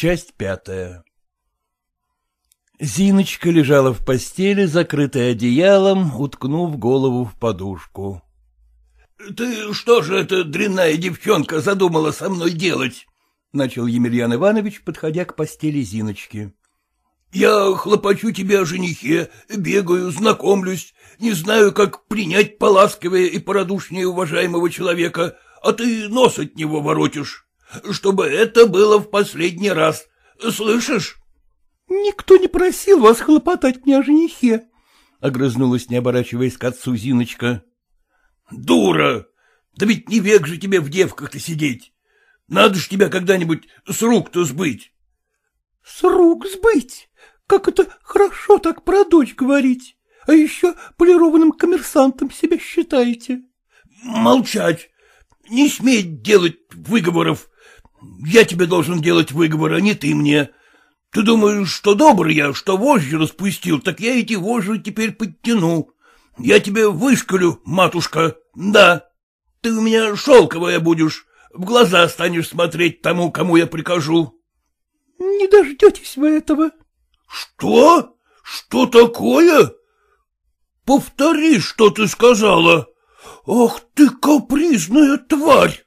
Часть пятая Зиночка лежала в постели, закрытая одеялом, уткнув голову в подушку. — Ты что же эта дрянная девчонка задумала со мной делать? — начал Емельян Иванович, подходя к постели Зиночки. — Я хлопочу тебе о женихе, бегаю, знакомлюсь, не знаю, как принять поласковее и порадушнее уважаемого человека, а ты нос от него воротишь. Чтобы это было в последний раз. Слышишь? — Никто не просил вас хлопотать мне о женихе, — огрызнулась, не оборачиваясь к отцу Зиночка. — Дура! Да ведь не век же тебе в девках-то сидеть. Надо ж тебя когда-нибудь с рук-то сбыть. — С рук сбыть? Как это хорошо так про дочь говорить. А еще полированным коммерсантом себя считаете. — Молчать! Не смей делать выговоров. Я тебе должен делать выговор, а не ты мне. Ты думаешь, что добрый я, что вожжи распустил, так я эти вожжи теперь подтяну. Я тебе вышкалю, матушка, да. Ты у меня шелковая будешь, в глаза станешь смотреть тому, кому я прикажу. — Не дождетесь вы этого. — Что? Что такое? Повтори, что ты сказала. Ах ты капризная тварь!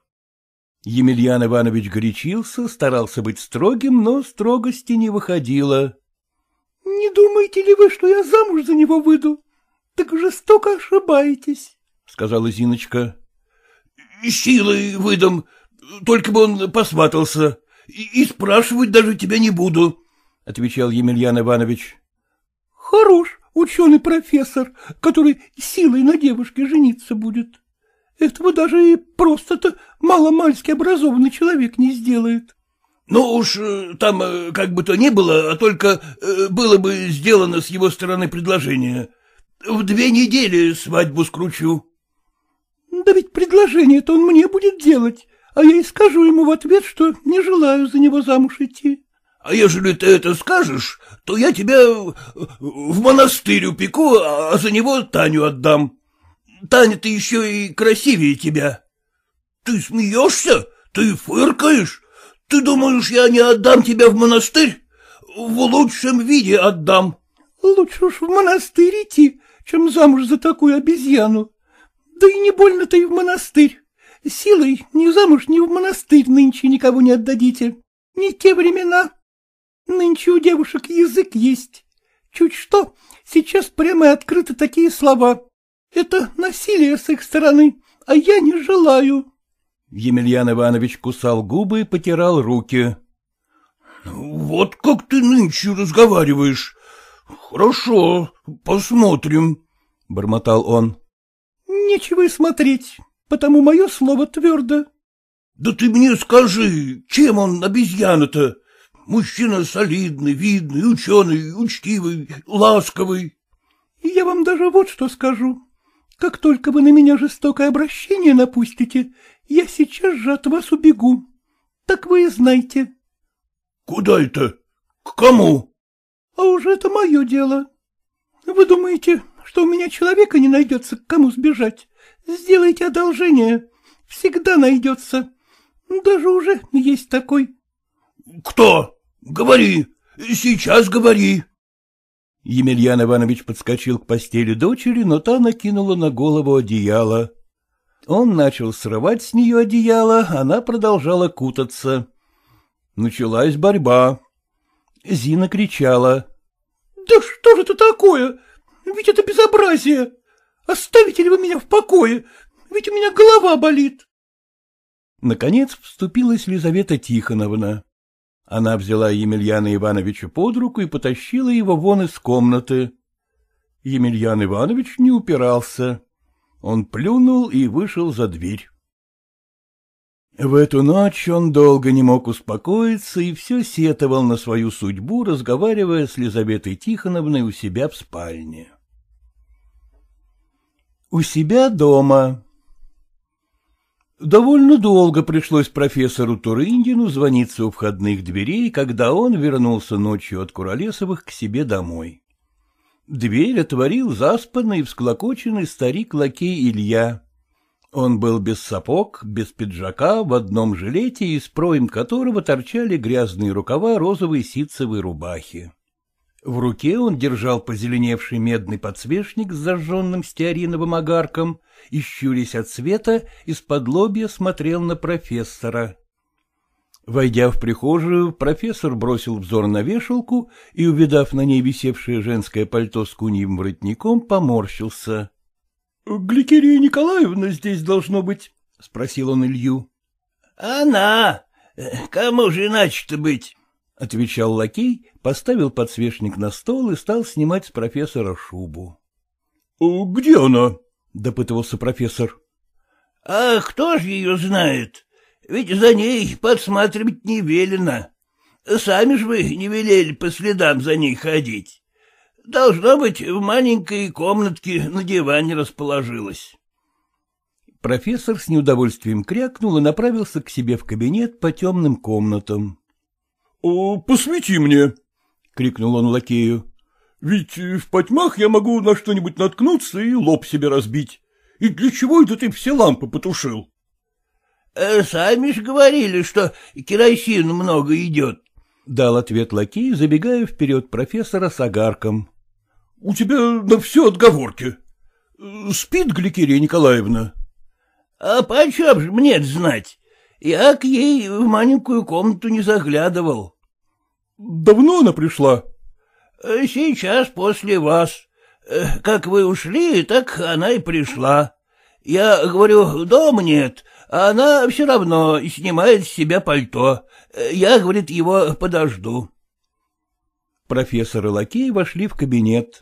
Емельян Иванович горячился, старался быть строгим, но строгости не выходило. — Не думаете ли вы, что я замуж за него выйду? Так жестоко ошибаетесь, — сказала Зиночка. — Силой выдам, только бы он посватался, и, и спрашивать даже тебя не буду, — отвечал Емельян Иванович. — Хорош ученый профессор, который силой на девушке жениться будет. Этого даже и просто-то маломальски образованный человек не сделает. — Ну уж э, там э, как бы то ни было, а только э, было бы сделано с его стороны предложение. В две недели свадьбу скручу. — Да ведь предложение-то он мне будет делать, а я и скажу ему в ответ, что не желаю за него замуж идти. — А ежели ты это скажешь, то я тебя в монастырь упеку, а за него Таню отдам. Таня-то еще и красивее тебя. Ты смеешься? Ты фыркаешь? Ты думаешь, я не отдам тебя в монастырь? В лучшем виде отдам. Лучше уж в монастырь идти, чем замуж за такую обезьяну. Да и не больно-то и в монастырь. Силой ни замуж, ни в монастырь нынче никого не отдадите. Не те времена. Нынче у девушек язык есть. Чуть что, сейчас прямо и открыто такие слова. Это насилие с их стороны, а я не желаю. Емельян Иванович кусал губы и потирал руки. — Вот как ты нынче разговариваешь. Хорошо, посмотрим, — бормотал он. — Нечего и смотреть, потому мое слово твердо. — Да ты мне скажи, чем он обезьяна-то? Мужчина солидный, видный, ученый, учтивый, ласковый. — Я вам даже вот что скажу. Как только вы на меня жестокое обращение напустите, я сейчас же от вас убегу. Так вы и знаете. — Куда это? К кому? — А уже это мое дело. Вы думаете, что у меня человека не найдется, к кому сбежать? Сделайте одолжение. Всегда найдется. Даже уже есть такой. — Кто? Говори. Сейчас говори. Емельян Иванович подскочил к постели дочери, но та накинула на голову одеяло. Он начал срывать с нее одеяло, она продолжала кутаться. Началась борьба. Зина кричала. — Да что же это такое? Ведь это безобразие! Оставите ли вы меня в покое? Ведь у меня голова болит. Наконец вступилась Лизавета Тихоновна. Она взяла Емельяна Ивановича под руку и потащила его вон из комнаты. Емельян Иванович не упирался. Он плюнул и вышел за дверь. В эту ночь он долго не мог успокоиться и все сетовал на свою судьбу, разговаривая с Лизаветой Тихоновной у себя в спальне. У себя дома Довольно долго пришлось профессору Турындину звониться у входных дверей, когда он вернулся ночью от Куролесовых к себе домой. Дверь отворил заспанный и всклокоченный старик-лакей Илья. Он был без сапог, без пиджака, в одном жилете, из проем которого торчали грязные рукава розовой ситцевой рубахи. В руке он держал позеленевший медный подсвечник с зажженным стеариновым огарком и, щурясь от света, из-под лобья смотрел на профессора. Войдя в прихожую, профессор бросил взор на вешалку и, увидав на ней висевшее женское пальто с куньим воротником, поморщился. — Гликерия Николаевна здесь должно быть? — спросил он Илью. — Она! Кому же иначе-то быть? — отвечал лакей, поставил подсвечник на стол и стал снимать с профессора шубу. — Где она? — допытывался профессор. — А кто же ее знает? Ведь за ней подсматривать не велено. Сами же вы не велели по следам за ней ходить. Должно быть, в маленькой комнатке на диване расположилась. Профессор с неудовольствием крякнул и направился к себе в кабинет по темным комнатам. — Посвети мне! — крикнул он лакею. — Ведь в потьмах я могу на что-нибудь наткнуться и лоб себе разбить. И для чего это ты все лампы потушил? Э, — Сами ж говорили, что керосин много идет, — дал ответ лакей, забегая вперед профессора с огарком. У тебя на все отговорки. Спит Гликерия Николаевна? — А почем же мне знать? Я к ей в маленькую комнату не заглядывал. — Давно она пришла? — Сейчас после вас. Как вы ушли, так она и пришла. Я говорю, дома нет, а она все равно снимает с себя пальто. Я, говорит, его подожду. Профессор и лакей вошли в кабинет.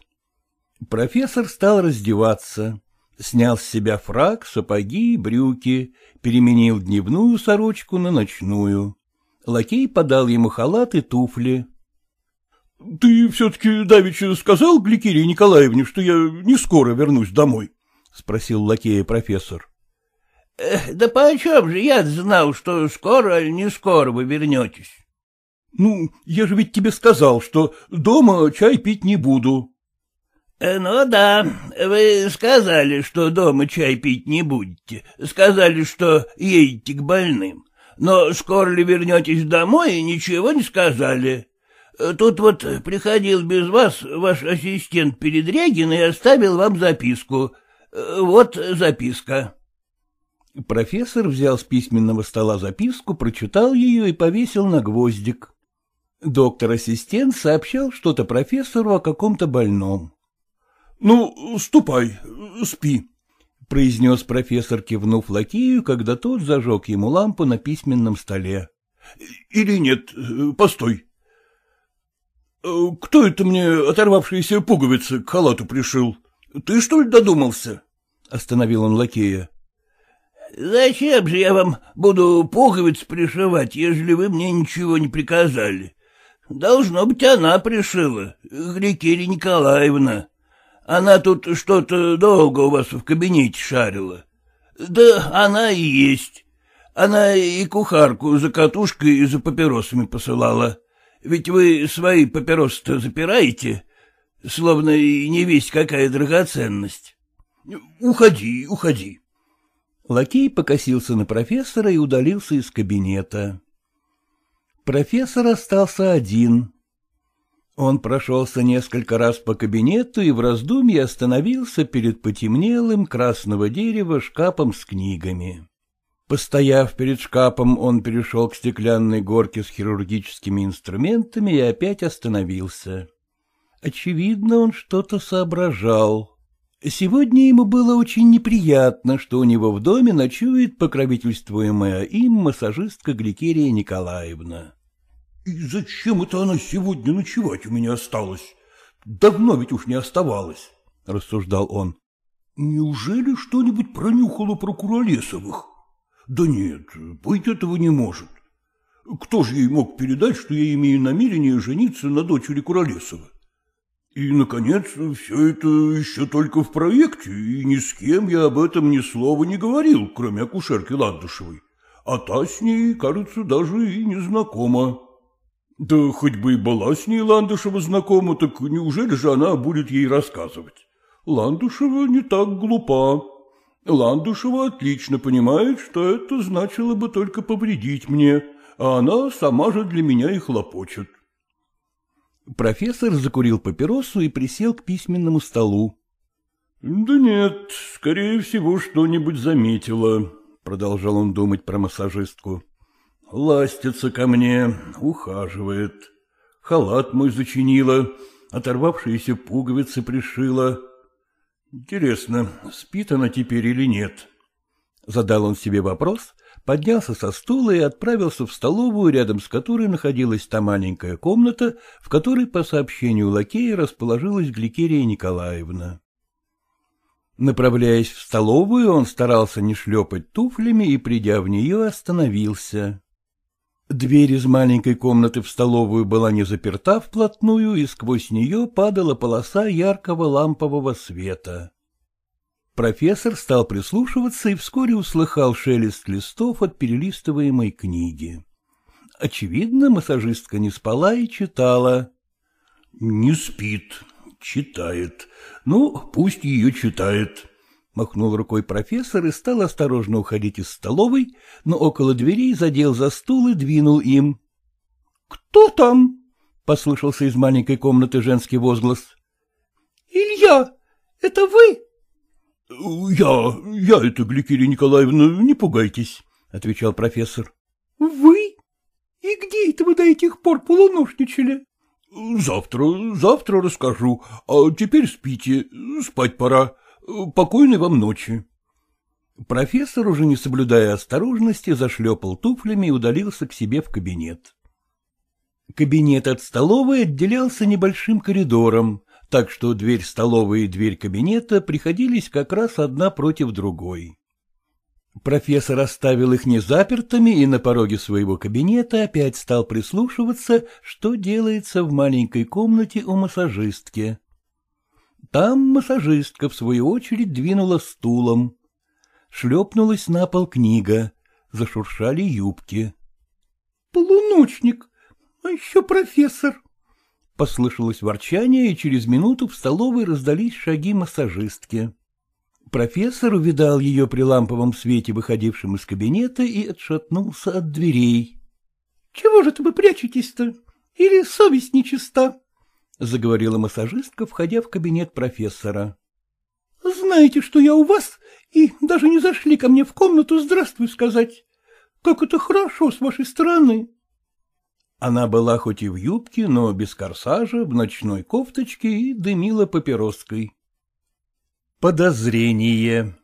Профессор стал раздеваться. Снял с себя фраг, сапоги, брюки, переменил дневную сорочку на ночную. Лакей подал ему халат и туфли. — Ты все-таки давеча сказал Гликерии Николаевне, что я не скоро вернусь домой? — спросил лакея профессор. — Да почем же я знал, что скоро или не скоро вы вернетесь? — Ну, я же ведь тебе сказал, что дома чай пить не буду. Э, — Ну да, вы сказали, что дома чай пить не будете, сказали, что едете к больным, но скоро ли вернетесь домой, ничего не сказали. Тут вот приходил без вас ваш ассистент Передрягин и оставил вам записку. Вот записка. Профессор взял с письменного стола записку, прочитал ее и повесил на гвоздик. Доктор-ассистент сообщал что-то профессору о каком-то больном. — Ну, ступай, спи, — произнес профессор, кивнув лакею, когда тот зажег ему лампу на письменном столе. — Или нет, постой. — Кто это мне оторвавшиеся пуговицы к халату пришил? Ты, что ли, додумался? — остановил он лакея. — Зачем же я вам буду пуговиц пришивать, ежели вы мне ничего не приказали? Должно быть, она пришила, Гликерия Николаевна. Она тут что-то долго у вас в кабинете шарила. Да она и есть. Она и кухарку за катушкой и за папиросами посылала. Ведь вы свои папиросы-то запираете, словно и не весь какая драгоценность. Уходи, уходи. Лакей покосился на профессора и удалился из кабинета. Профессор остался один. Он прошелся несколько раз по кабинету и в раздумье остановился перед потемнелым красного дерева шкафом с книгами. Постояв перед шкафом, он перешел к стеклянной горке с хирургическими инструментами и опять остановился. Очевидно, он что-то соображал. Сегодня ему было очень неприятно, что у него в доме ночует покровительствуемая им массажистка Гликерия Николаевна. — И зачем это она сегодня ночевать у меня осталась? Давно ведь уж не оставалась, — рассуждал он. — Неужели что-нибудь пронюхало про Куролесовых? Да нет, быть этого не может. Кто же ей мог передать, что я имею намерение жениться на дочери Куролесова? И, наконец, все это еще только в проекте, и ни с кем я об этом ни слова не говорил, кроме акушерки Ландышевой. А та с ней, кажется, даже и не знакома. Да хоть бы и была с ней Ландышева знакома, так неужели же она будет ей рассказывать? Ландышева не так глупа. Ландушева отлично понимает, что это значило бы только повредить мне, а она сама же для меня и хлопочет. Профессор закурил папиросу и присел к письменному столу. — Да нет, скорее всего, что-нибудь заметила, — продолжал он думать про массажистку. — Ластится ко мне, ухаживает. Халат мой зачинила, оторвавшиеся пуговицы пришила. Интересно, спит она теперь или нет? Задал он себе вопрос, поднялся со стула и отправился в столовую, рядом с которой находилась та маленькая комната, в которой, по сообщению лакея, расположилась Гликерия Николаевна. Направляясь в столовую, он старался не шлепать туфлями и, придя в нее, остановился. Дверь из маленькой комнаты в столовую была не заперта вплотную, и сквозь нее падала полоса яркого лампового света. Профессор стал прислушиваться и вскоре услыхал шелест листов от перелистываемой книги. Очевидно, массажистка не спала и читала. — Не спит, читает. Ну, пусть ее читает, Махнул рукой профессор и стал осторожно уходить из столовой, но около дверей задел за стул и двинул им. — Кто там? — послышался из маленькой комнаты женский возглас. — Илья, это вы? — Я, я это, Гликерия Николаевна, не пугайтесь, — отвечал профессор. — Вы? И где это вы до этих пор полуношничали? — Завтра, завтра расскажу, а теперь спите, спать пора. Покойной вам ночи. Профессор, уже не соблюдая осторожности, зашлепал туфлями и удалился к себе в кабинет. Кабинет от столовой отделялся небольшим коридором, так что дверь столовой и дверь кабинета приходились как раз одна против другой. Профессор оставил их незапертыми и на пороге своего кабинета опять стал прислушиваться, что делается в маленькой комнате у массажистки. Там массажистка, в свою очередь, двинула стулом. Шлепнулась на пол книга, зашуршали юбки. — Полуночник, а еще профессор. Послышалось ворчание, и через минуту в столовой раздались шаги массажистки. Профессор увидал ее при ламповом свете, выходившем из кабинета, и отшатнулся от дверей. — Чего же ты вы прячетесь-то? Или совесть нечиста? — заговорила массажистка, входя в кабинет профессора. — Знаете, что я у вас, и даже не зашли ко мне в комнату здравствуй сказать. Как это хорошо с вашей стороны. Она была хоть и в юбке, но без корсажа, в ночной кофточке и дымила папироской. Подозрение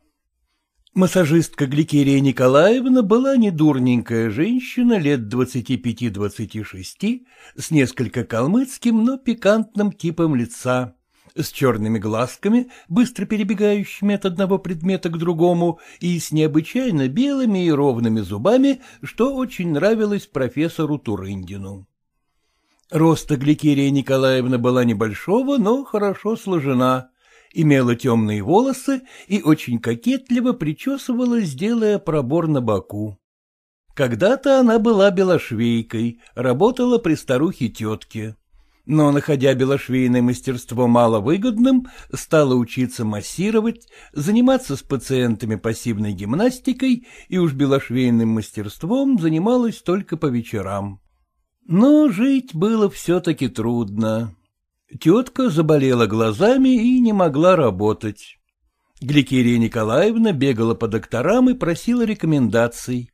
Массажистка Гликерия Николаевна была недурненькая женщина лет двадцати пяти-двадцати шести, с несколько калмыцким, но пикантным типом лица, с черными глазками, быстро перебегающими от одного предмета к другому, и с необычайно белыми и ровными зубами, что очень нравилось профессору Турындину. Роста Гликерия Николаевна была небольшого, но хорошо сложена, имела темные волосы и очень кокетливо причесывалась, делая пробор на боку. Когда-то она была белошвейкой, работала при старухе тетке. Но, находя белошвейное мастерство маловыгодным, стала учиться массировать, заниматься с пациентами пассивной гимнастикой и уж белошвейным мастерством занималась только по вечерам. Но жить было все-таки трудно. Тетка заболела глазами и не могла работать. Гликерия Николаевна бегала по докторам и просила рекомендаций.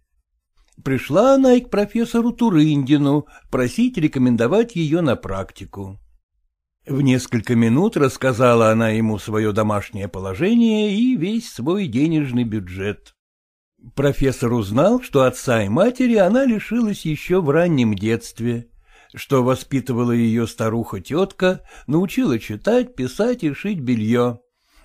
Пришла она и к профессору Турындину просить рекомендовать ее на практику. В несколько минут рассказала она ему свое домашнее положение и весь свой денежный бюджет. Профессор узнал, что отца и матери она лишилась еще в раннем детстве что воспитывала ее старуха-тетка, научила читать, писать и шить белье.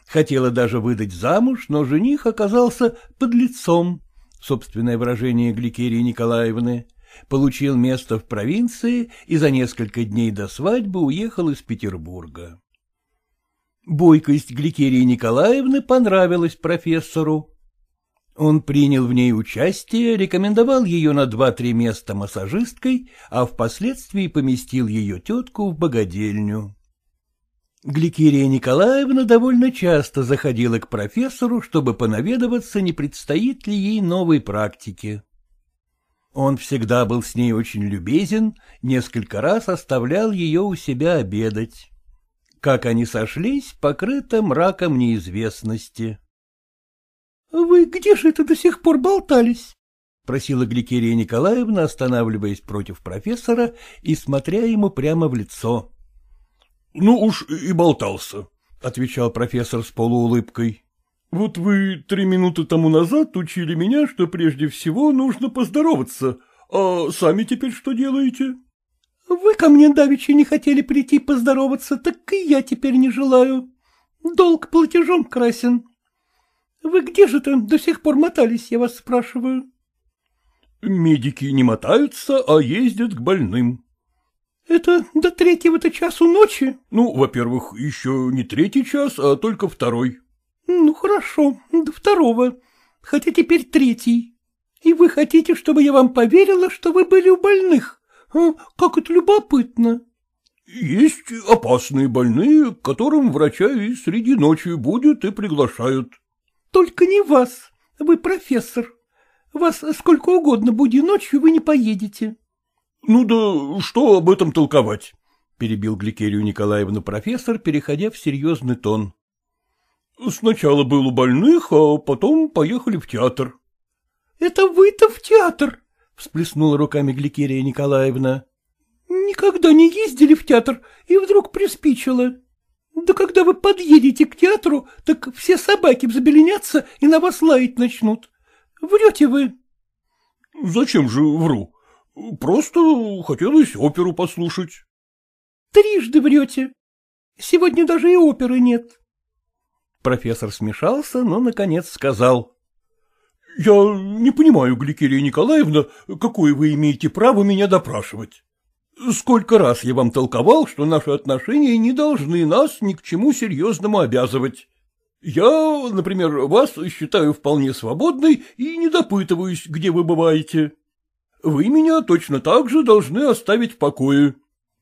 Хотела даже выдать замуж, но жених оказался под лицом, собственное выражение Гликерии Николаевны, получил место в провинции и за несколько дней до свадьбы уехал из Петербурга. Бойкость Гликерии Николаевны понравилась профессору. Он принял в ней участие, рекомендовал ее на два-три места массажисткой, а впоследствии поместил ее тетку в богадельню. Гликерия Николаевна довольно часто заходила к профессору, чтобы понаведываться, не предстоит ли ей новой практики. Он всегда был с ней очень любезен, несколько раз оставлял ее у себя обедать. Как они сошлись, покрыто мраком неизвестности. — Вы где же это до сих пор болтались? — просила Гликерия Николаевна, останавливаясь против профессора и смотря ему прямо в лицо. — Ну уж и болтался, — отвечал профессор с полуулыбкой. — Вот вы три минуты тому назад учили меня, что прежде всего нужно поздороваться, а сами теперь что делаете? — Вы ко мне давеча не хотели прийти поздороваться, так и я теперь не желаю. Долг платежом красен. Вы где же там до сих пор мотались, я вас спрашиваю? — Медики не мотаются, а ездят к больным. — Это до третьего-то часу ночи? — Ну, во-первых, еще не третий час, а только второй. — Ну, хорошо, до второго, хотя теперь третий. И вы хотите, чтобы я вам поверила, что вы были у больных? А, как это любопытно. — Есть опасные больные, которым врача и среди ночи будет и приглашают. — только не вас, вы профессор. Вас сколько угодно буди ночью, вы не поедете. — Ну да что об этом толковать? — перебил Гликерию Николаевну профессор, переходя в серьезный тон. — Сначала был у больных, а потом поехали в театр. — Это вы-то в театр? — всплеснула руками Гликерия Николаевна. — Никогда не ездили в театр, и вдруг приспичило. Да когда вы подъедете к театру, так все собаки взбеленятся и на вас лаять начнут. Врете вы. — Зачем же вру? Просто хотелось оперу послушать. — Трижды врете. Сегодня даже и оперы нет. Профессор смешался, но, наконец, сказал. — Я не понимаю, Гликерия Николаевна, какое вы имеете право меня допрашивать. Сколько раз я вам толковал, что наши отношения не должны нас ни к чему серьезному обязывать. Я, например, вас считаю вполне свободной и не допытываюсь, где вы бываете. Вы меня точно так же должны оставить в покое.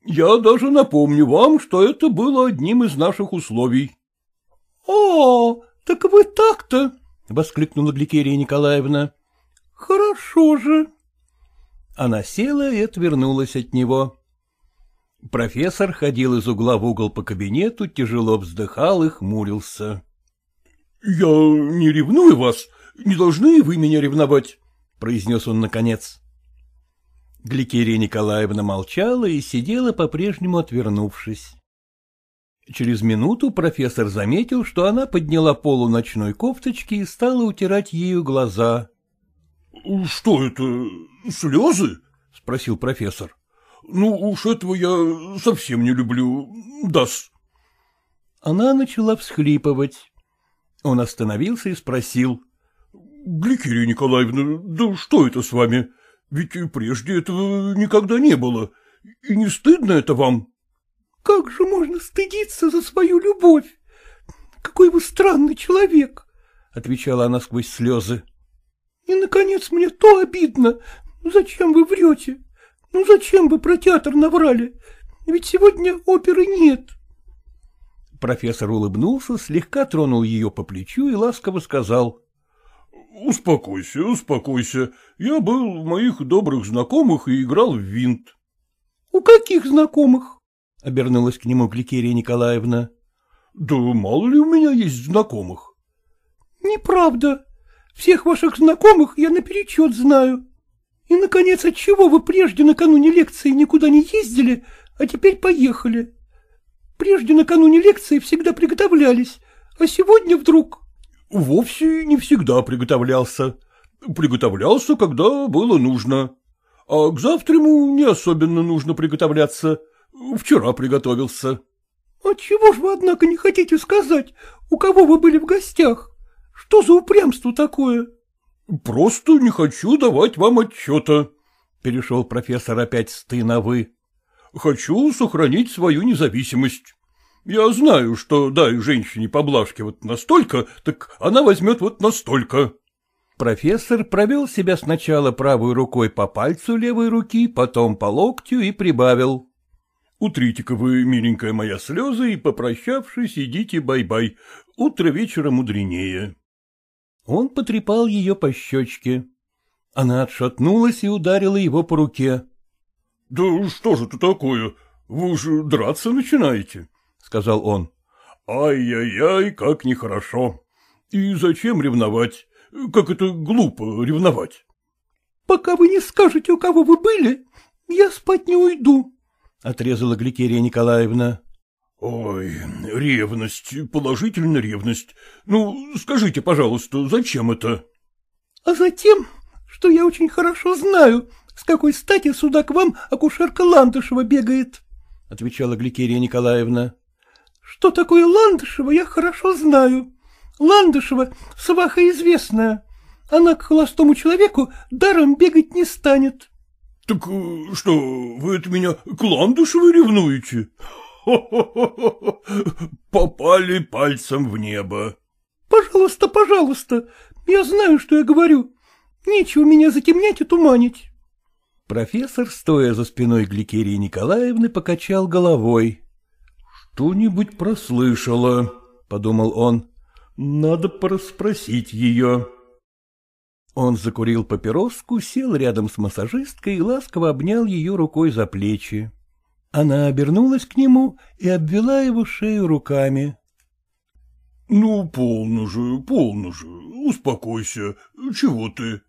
Я даже напомню вам, что это было одним из наших условий. — О, так вы так-то! — воскликнула Гликерия Николаевна. — Хорошо же. Она села и отвернулась от него. Профессор ходил из угла в угол по кабинету, тяжело вздыхал и хмурился. — Я не ревную вас, не должны вы меня ревновать, — произнес он наконец. Гликерия Николаевна молчала и сидела по-прежнему отвернувшись. Через минуту профессор заметил, что она подняла полу ночной кофточки и стала утирать ею глаза. — Что это, слезы? — спросил профессор. — Ну уж этого я совсем не люблю. Дас. Она начала всхлипывать. Он остановился и спросил. — Гликерия Николаевна, да что это с вами? Ведь прежде этого никогда не было. И не стыдно это вам? — Как же можно стыдиться за свою любовь? Какой вы странный человек! — отвечала она сквозь слезы. И, наконец, мне то обидно. Зачем вы врете? Ну, зачем вы про театр наврали? Ведь сегодня оперы нет. Профессор улыбнулся, слегка тронул ее по плечу и ласково сказал. — Успокойся, успокойся. Я был в моих добрых знакомых и играл в винт. — У каких знакомых? — обернулась к нему Гликерия Николаевна. — Да мало ли у меня есть знакомых. — Неправда. Всех ваших знакомых я наперечет знаю. И, наконец, отчего вы прежде накануне лекции никуда не ездили, а теперь поехали? Прежде накануне лекции всегда приготовлялись, а сегодня вдруг... — Вовсе не всегда приготовлялся. Приготовлялся, когда было нужно. А к завтраму не особенно нужно приготовляться. Вчера приготовился. — Отчего ж вы, однако, не хотите сказать, у кого вы были в гостях? Что за упрямство такое? — Просто не хочу давать вам отчета, — перешел профессор опять с ты на «вы». — Хочу сохранить свою независимость. Я знаю, что дай женщине поблажки вот настолько, так она возьмет вот настолько. Профессор провел себя сначала правой рукой по пальцу левой руки, потом по локтю и прибавил. Утрите-ка вы, миленькая моя, слезы и, попрощавшись, идите бай-бай. Утро вечера мудренее. Он потрепал ее по щечке. Она отшатнулась и ударила его по руке. — Да что же это такое? Вы уже драться начинаете, — сказал он. — Ай-яй-яй, как нехорошо. И зачем ревновать? Как это глупо ревновать? — Пока вы не скажете, у кого вы были, я спать не уйду, — отрезала Гликерия Николаевна. — Ой, ревность, положительно ревность. Ну, скажите, пожалуйста, зачем это? — А затем, что я очень хорошо знаю, с какой стати сюда к вам акушерка Ландышева бегает, — отвечала Гликерия Николаевна. — Что такое Ландышева, я хорошо знаю. Ландышева — сваха известная. Она к холостому человеку даром бегать не станет. — Так э, что, вы от меня к Ландышевой ревнуете? Попали пальцем в небо. — Пожалуйста, пожалуйста, я знаю, что я говорю. Нечего меня затемнять и туманить. Профессор, стоя за спиной Гликерии Николаевны, покачал головой. — Что-нибудь прослышала, — подумал он. — Надо порасспросить ее. Он закурил папироску, сел рядом с массажисткой и ласково обнял ее рукой за плечи. Она обернулась к нему и обвела его шею руками. — Ну, полно же, полно же, успокойся, чего ты?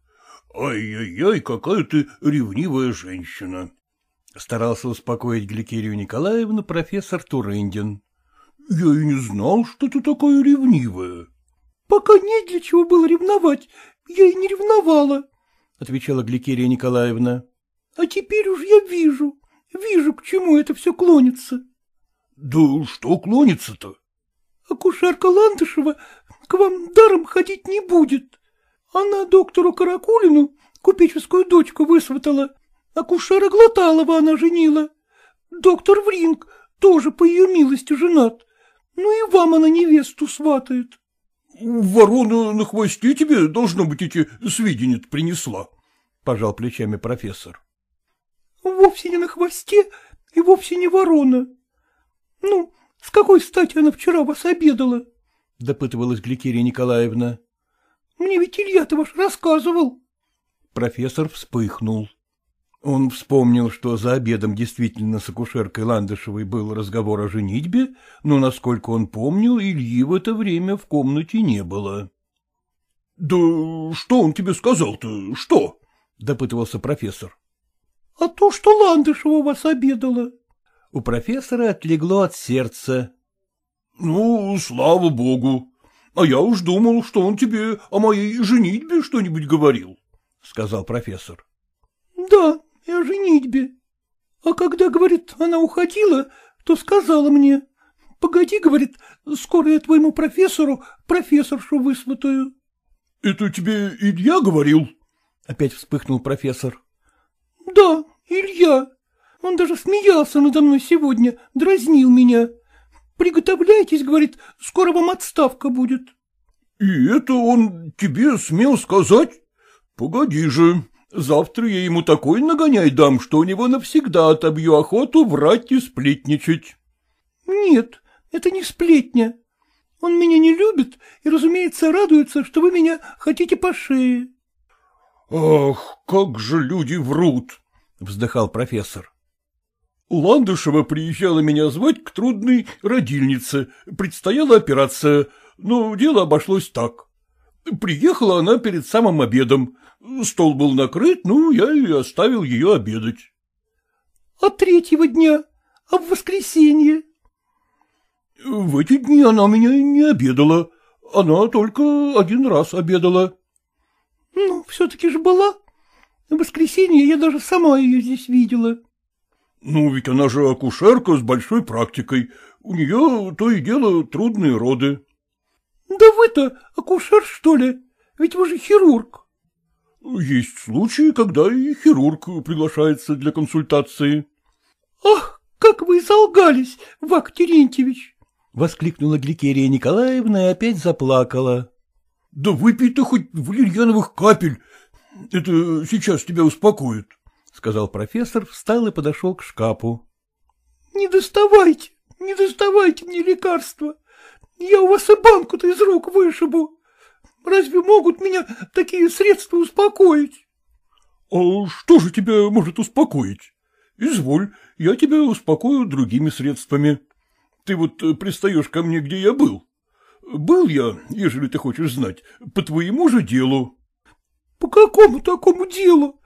Ай-яй-яй, какая ты ревнивая женщина! Старался успокоить Гликерию Николаевну профессор Турындин. — Я и не знал, что ты такая ревнивая. — Пока не для чего было ревновать, я и не ревновала, — отвечала Гликерия Николаевна. — А теперь уж я вижу, вижу, к чему это все клонится. — Да что клонится-то? — Акушерка Ландышева к вам даром ходить не будет. Она доктору Каракулину купеческую дочку высватала, акушера Глоталова она женила. Доктор Вринг тоже по ее милости женат. Ну и вам она невесту сватает. — Ворона на хвосте тебе, должно быть, эти сведения принесла, — пожал плечами профессор. — Вовсе не на хвосте и вовсе не ворона. Ну, с какой стати она вчера вас обедала? — допытывалась Гликерия Николаевна. — Мне ведь Илья-то ваш рассказывал. Профессор вспыхнул. Он вспомнил, что за обедом действительно с акушеркой Ландышевой был разговор о женитьбе, но, насколько он помнил, Ильи в это время в комнате не было. — Да что он тебе сказал-то? Что? — допытывался профессор. — А то, что Ландышева вас обедала. У профессора отлегло от сердца. — Ну, слава богу. А я уж думал, что он тебе о моей женитьбе что-нибудь говорил, — сказал профессор. — Да, и о женитьбе. А когда, говорит, она уходила, то сказала мне, погоди, говорит, скоро я твоему профессору профессоршу высватаю. — Это тебе Илья говорил? — опять вспыхнул профессор. — Да, Илья. Он даже смеялся надо мной сегодня, дразнил меня. Приготовляйтесь, говорит, скоро вам отставка будет. — И это он тебе смел сказать? Погоди же, Завтра я ему такой нагоняй дам, что у него навсегда отобью охоту врать и сплетничать. — Нет, это не сплетня. Он меня не любит и, разумеется, радуется, что вы меня хотите по шее. — Ах, как же люди врут! — вздыхал профессор. Ландышева приезжала меня звать к трудной родильнице. Предстояла операция, но дело обошлось так. Приехала она перед самым обедом. Стол был накрыт, ну, я и оставил ее обедать. — А третьего дня? А в воскресенье? — В эти дни она меня не обедала. Она только один раз обедала. — Ну, все-таки же была. В воскресенье я даже сама ее здесь видела. — Ну, ведь она же акушерка с большой практикой. У нее то и дело трудные роды. — Да вы-то акушер, что ли? Ведь вы же хирург. — Есть случаи, когда и хирург приглашается для консультации. — Ах, как вы залгались, Вак Терентьевич! — воскликнула Гликерия Николаевна и опять заплакала. — Да выпей-то хоть валерьяновых капель, это сейчас тебя успокоит, — сказал профессор, встал и подошел к шкафу. — Не доставайте, не доставайте мне лекарства. Я у вас и банку-то из рук вышибу. Разве могут меня такие средства успокоить? — А что же тебя может успокоить? Изволь, я тебя успокою другими средствами. Ты вот пристаешь ко мне, где я был. Был я, ежели ты хочешь знать, по твоему же делу. — По какому такому делу?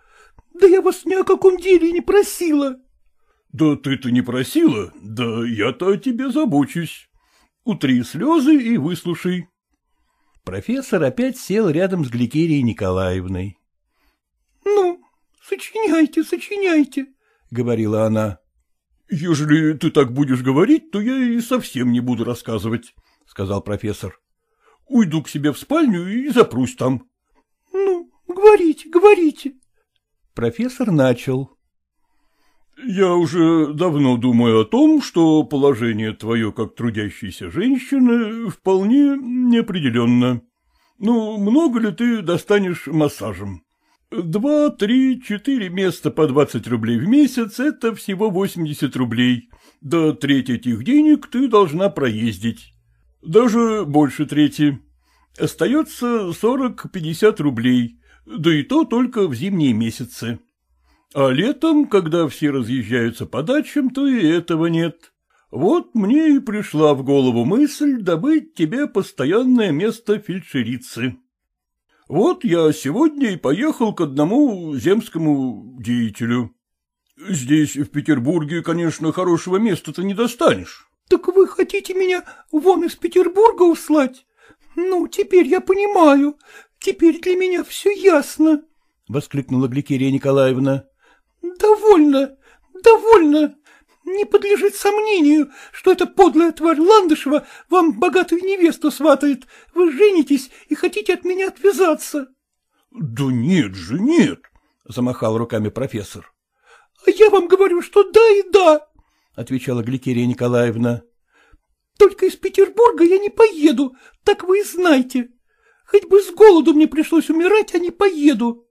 Да я вас ни о каком деле не просила. — Да ты-то не просила, да я-то о тебе забочусь. Утри слезы и выслушай. Профессор опять сел рядом с Гликерией Николаевной. — Ну, сочиняйте, сочиняйте, — говорила она. — Ежели ты так будешь говорить, то я и совсем не буду рассказывать, — сказал профессор. — Уйду к себе в спальню и запрусь там. — Ну, говорите, говорите. Профессор начал. Я уже давно думаю о том, что положение твое как трудящейся женщины вполне неопределенно. Ну, много ли ты достанешь массажем? Два, три, четыре места по двадцать рублей в месяц — это всего восемьдесят рублей. До треть этих денег ты должна проездить. Даже больше трети. Остается сорок-пятьдесят рублей, да и то только в зимние месяцы. А летом, когда все разъезжаются по дачам, то и этого нет. Вот мне и пришла в голову мысль добыть тебе постоянное место фельдшерицы. Вот я сегодня и поехал к одному земскому деятелю. Здесь, в Петербурге, конечно, хорошего места-то не достанешь. — Так вы хотите меня вон из Петербурга услать? Ну, теперь я понимаю. Теперь для меня все ясно, — воскликнула Гликерия Николаевна. — Довольно, довольно. Не подлежит сомнению, что эта подлая тварь Ландышева вам богатую невесту сватает. Вы женитесь и хотите от меня отвязаться. — Да нет же, нет, — замахал руками профессор. — А я вам говорю, что да и да, — отвечала Гликерия Николаевна. — Только из Петербурга я не поеду, так вы и знаете. Хоть бы с голоду мне пришлось умирать, а не поеду.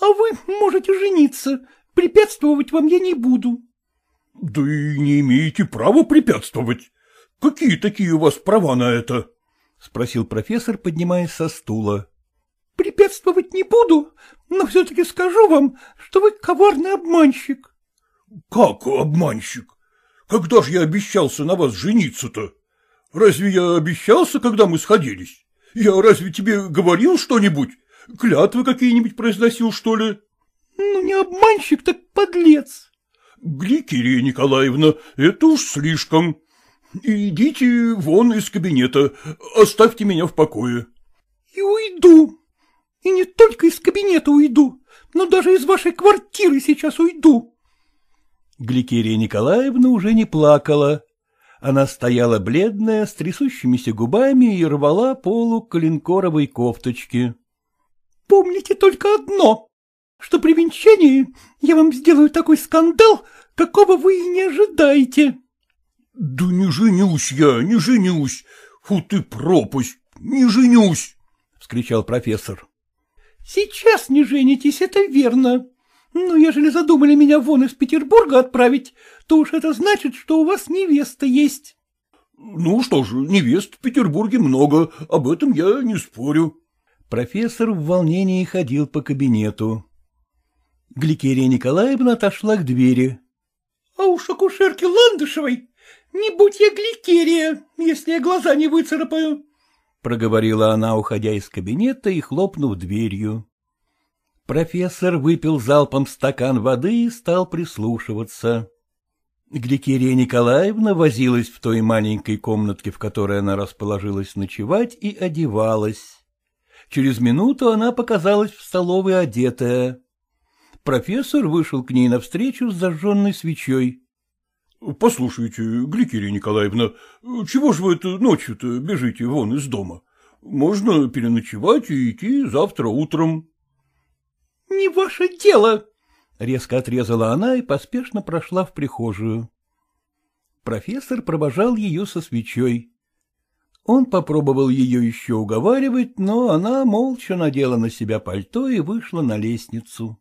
А вы можете жениться, Препятствовать вам я не буду. — Да и не имеете права препятствовать. Какие такие у вас права на это? — спросил профессор, поднимаясь со стула. — Препятствовать не буду, но все-таки скажу вам, что вы коварный обманщик. — Как обманщик? Когда же я обещался на вас жениться-то? Разве я обещался, когда мы сходились? Я разве тебе говорил что-нибудь? Клятвы какие-нибудь произносил, что ли? Ну, не обманщик, так подлец. Гликерия Николаевна, это уж слишком. Идите вон из кабинета, оставьте меня в покое. И уйду. И не только из кабинета уйду, но даже из вашей квартиры сейчас уйду. Гликерия Николаевна уже не плакала. Она стояла бледная, с трясущимися губами и рвала полу коленкоровой кофточки. — Помните только одно, что при венчании я вам сделаю такой скандал, какого вы и не ожидаете. — Да не женюсь я, не женюсь. Фу ты пропасть, не женюсь, — вскричал профессор. — Сейчас не женитесь, это верно. Но ежели задумали меня вон из Петербурга отправить, то уж это значит, что у вас невеста есть. — Ну что ж, невест в Петербурге много, об этом я не спорю. Профессор в волнении ходил по кабинету. Гликерия Николаевна отошла к двери. — А уж акушерки Ландышевой, не будь я Гликерия, если я глаза не выцарапаю, — проговорила она, уходя из кабинета и хлопнув дверью. Профессор выпил залпом стакан воды и стал прислушиваться. Гликерия Николаевна возилась в той маленькой комнатке, в которой она расположилась ночевать, и одевалась. Через минуту она показалась в столовой одетая. Профессор вышел к ней навстречу с зажженной свечой. — Послушайте, Гликерия Николаевна, чего же вы это ночью-то бежите вон из дома? Можно переночевать и идти завтра утром. — Не ваше дело! — резко отрезала она и поспешно прошла в прихожую. Профессор провожал ее со свечой. Он попробовал ее еще уговаривать, но она молча надела на себя пальто и вышла на лестницу.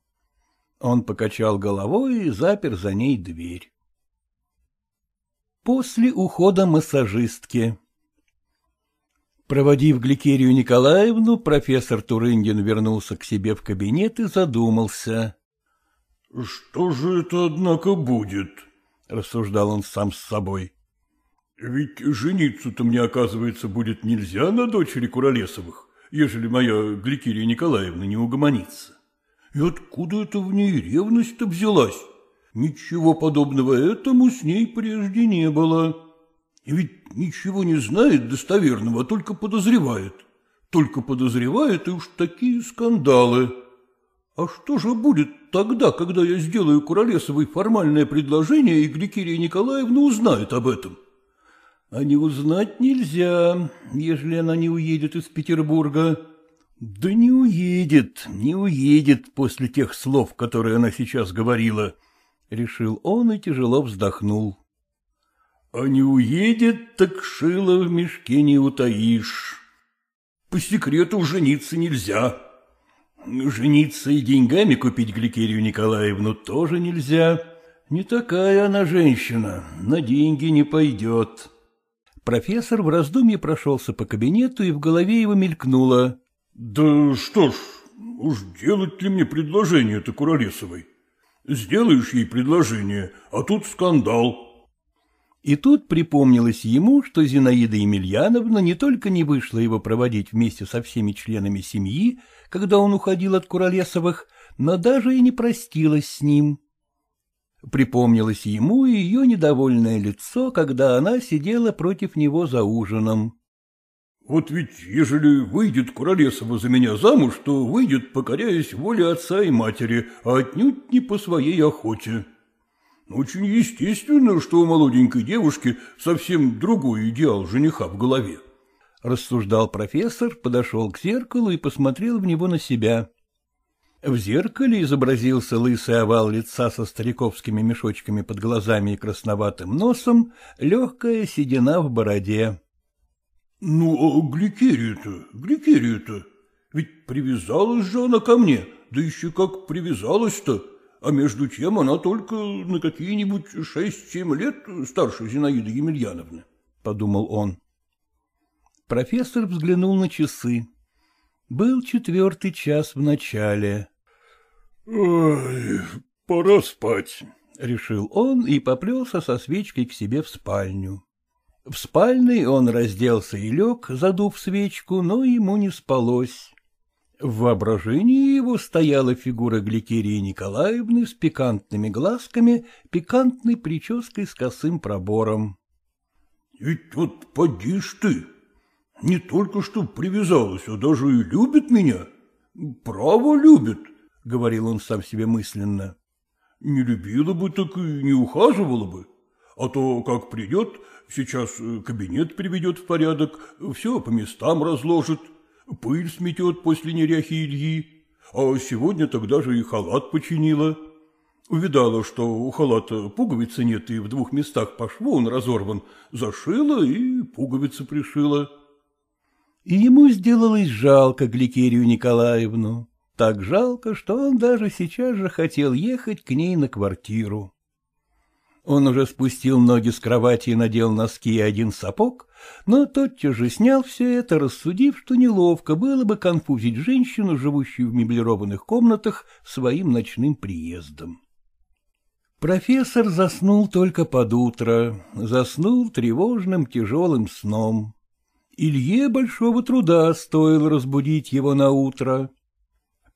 Он покачал головой и запер за ней дверь. После ухода массажистки Проводив Гликерию Николаевну, профессор Турындин вернулся к себе в кабинет и задумался. — Что же это, однако, будет? — рассуждал он сам с собой. — Ведь жениться-то мне, оказывается, будет нельзя на дочери Куролесовых, ежели моя Гликерия Николаевна не угомонится. И откуда это в ней ревность-то взялась? Ничего подобного этому с ней прежде не было. И ведь ничего не знает достоверного, а только подозревает. Только подозревает, и уж такие скандалы. А что же будет тогда, когда я сделаю Куролесовой формальное предложение, и Гликерия Николаевна узнает об этом? А не узнать нельзя, ежели она не уедет из Петербурга. Да не уедет, не уедет после тех слов, которые она сейчас говорила, — решил он и тяжело вздохнул. А не уедет, так шило в мешке не утаишь. По секрету жениться нельзя. Жениться и деньгами купить Гликерию Николаевну тоже нельзя. Не такая она женщина, на деньги не пойдет. Профессор в раздумье прошелся по кабинету, и в голове его мелькнуло. — Да что ж, уж делать ли мне предложение-то Куролесовой? Сделаешь ей предложение, а тут скандал. И тут припомнилось ему, что Зинаида Емельяновна не только не вышла его проводить вместе со всеми членами семьи, когда он уходил от Куролесовых, но даже и не простилась с ним. Припомнилось ему и ее недовольное лицо, когда она сидела против него за ужином. — Вот ведь, ежели выйдет Куролесова за меня замуж, то выйдет, покоряясь воле отца и матери, а отнюдь не по своей охоте. Очень естественно, что у молоденькой девушки совсем другой идеал жениха в голове. Рассуждал профессор, подошел к зеркалу и посмотрел в него на себя. В зеркале изобразился лысый овал лица со стариковскими мешочками под глазами и красноватым носом, легкая седина в бороде. — Ну, а Гликерия-то, Гликерия-то, ведь привязалась же она ко мне, да еще как привязалась-то, а между тем она только на какие-нибудь шесть-семь лет старше Зинаиды Емельяновны, — подумал он. Профессор взглянул на часы. Был четвертый час в начале. — пора спать, — решил он и поплелся со свечкой к себе в спальню. В спальной он разделся и лег, задув свечку, но ему не спалось. В воображении его стояла фигура Гликерии Николаевны с пикантными глазками, пикантной прической с косым пробором. — Ведь вот поди ж ты, не только что привязалась, а даже и любит меня. Право любит, — говорил он сам себе мысленно. Не любила бы, так и не ухаживала бы. А то, как придет, сейчас кабинет приведет в порядок, все по местам разложит — пыль сметет после неряхи Ильи, а сегодня тогда же и халат починила. Увидала, что у халата пуговицы нет, и в двух местах по шву он разорван, зашила и пуговицы пришила. И ему сделалось жалко Гликерию Николаевну. Так жалко, что он даже сейчас же хотел ехать к ней на квартиру. Он уже спустил ноги с кровати и надел носки и один сапог, но тотчас же снял все это, рассудив, что неловко было бы конфузить женщину, живущую в меблированных комнатах, своим ночным приездом. Профессор заснул только под утро, заснул тревожным тяжелым сном. Илье большого труда стоило разбудить его на утро.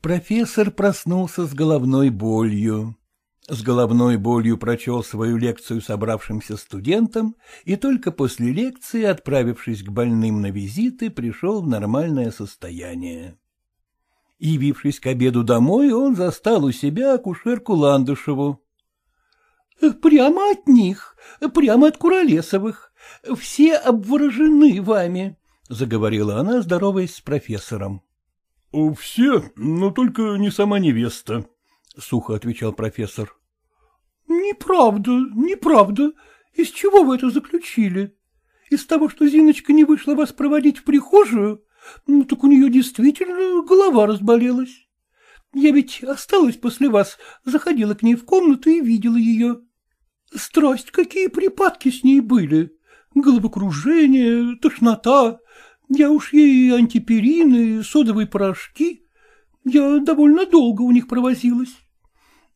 Профессор проснулся с головной болью. С головной болью прочел свою лекцию собравшимся студентам и только после лекции, отправившись к больным на визиты, пришел в нормальное состояние. Явившись к обеду домой, он застал у себя акушерку Ландышеву. — Прямо от них, прямо от Куролесовых. Все обворожены вами, — заговорила она, здороваясь с профессором. — Все, но только не сама невеста, — сухо отвечал профессор. — Неправда, неправда. Из чего вы это заключили? Из того, что Зиночка не вышла вас проводить в прихожую? Ну, так у нее действительно голова разболелась. Я ведь осталась после вас, заходила к ней в комнату и видела ее. Страсть, какие припадки с ней были. Головокружение, тошнота. Я уж ей антиперины, содовые порошки. Я довольно долго у них провозилась.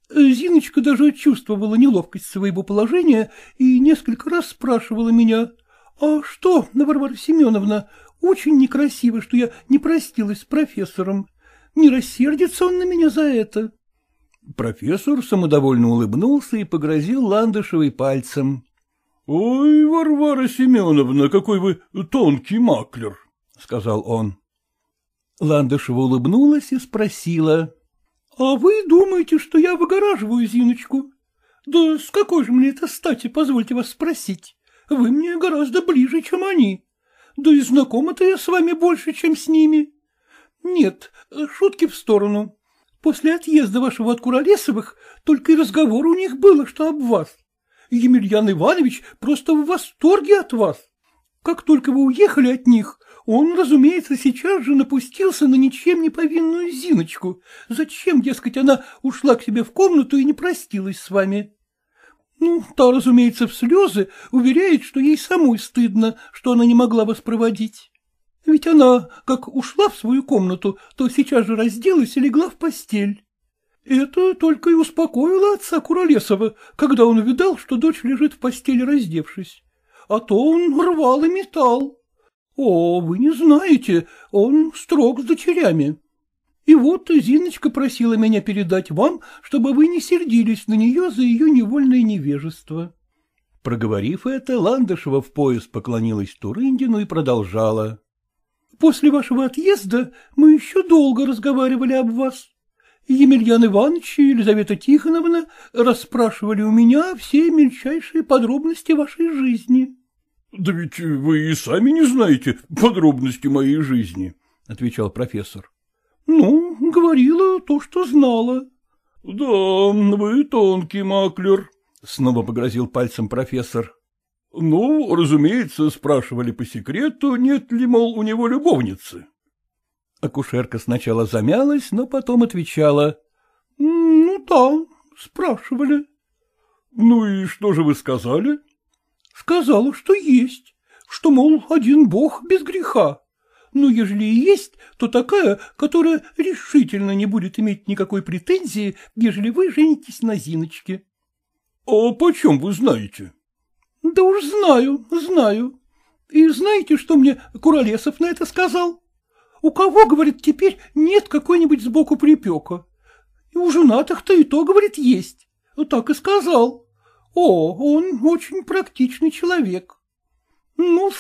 Зиночка даже чувствовала неловкость своего положения и несколько раз спрашивала меня, «А что, Варвара Семеновна, очень некрасиво, что я не простилась с профессором. Не рассердится он на меня за это?» Профессор самодовольно улыбнулся и погрозил Ландышевой пальцем. — Ой, Варвара Семеновна, какой вы тонкий маклер, — сказал он. Ландышева улыбнулась и спросила. — А вы думаете, что я выгораживаю Зиночку? Да с какой же мне это стати, позвольте вас спросить? Вы мне гораздо ближе, чем они. Да и знакома-то я с вами больше, чем с ними. Нет, шутки в сторону. После отъезда вашего от Куролесовых только и разговор у них было, что об вас. Емельян Иванович просто в восторге от вас. Как только вы уехали от них, он, разумеется, сейчас же напустился на ничем не повинную Зиночку. Зачем, дескать, она ушла к себе в комнату и не простилась с вами? Ну, та, разумеется, в слезы уверяет, что ей самой стыдно, что она не могла вас проводить. Ведь она, как ушла в свою комнату, то сейчас же разделась и легла в постель. Это только и успокоило отца Куролесова, когда он увидал, что дочь лежит в постели, раздевшись. А то он рвал и метал. О, вы не знаете, он строг с дочерями. И вот Зиночка просила меня передать вам, чтобы вы не сердились на нее за ее невольное невежество. Проговорив это, Ландышева в пояс поклонилась Турындину и продолжала. После вашего отъезда мы еще долго разговаривали об вас. Емельян Иванович и Елизавета Тихоновна расспрашивали у меня все мельчайшие подробности вашей жизни. — Да ведь вы и сами не знаете подробности моей жизни, — отвечал профессор. — Ну, говорила то, что знала. — Да, вы тонкий маклер, — снова погрозил пальцем профессор. Ну, разумеется, спрашивали по секрету, нет ли, мол, у него любовницы. Акушерка сначала замялась, но потом отвечала. — Ну да, спрашивали. — Ну и что же вы сказали? — Сказала, что есть, что, мол, один бог без греха. Но ежели и есть, то такая, которая решительно не будет иметь никакой претензии, ежели вы женитесь на Зиночке. — А почем вы знаете? — да уж знаю, знаю. И знаете, что мне Куролесов на это сказал? У кого, говорит, теперь нет какой-нибудь сбоку припека? И у женатых-то и то, говорит, есть. Так и сказал. О, он очень практичный человек. ну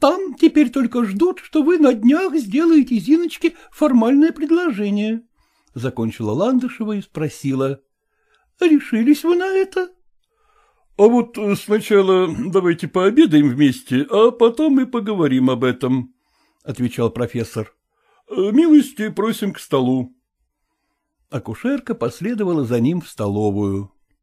там теперь только ждут, что вы на днях сделаете Зиночке формальное предложение. Закончила Ландышева и спросила. Решились вы на это? — а вот сначала давайте пообедаем вместе, а потом и поговорим об этом, — отвечал профессор. Милости просим к столу. Акушерка последовала за ним в столовую.